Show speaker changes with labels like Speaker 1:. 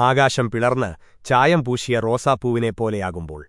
Speaker 1: ആകാശം പിളർന്ന് ചായം പൂശിയ റോസാപ്പൂവിനെപ്പോലെയാകുമ്പോൾ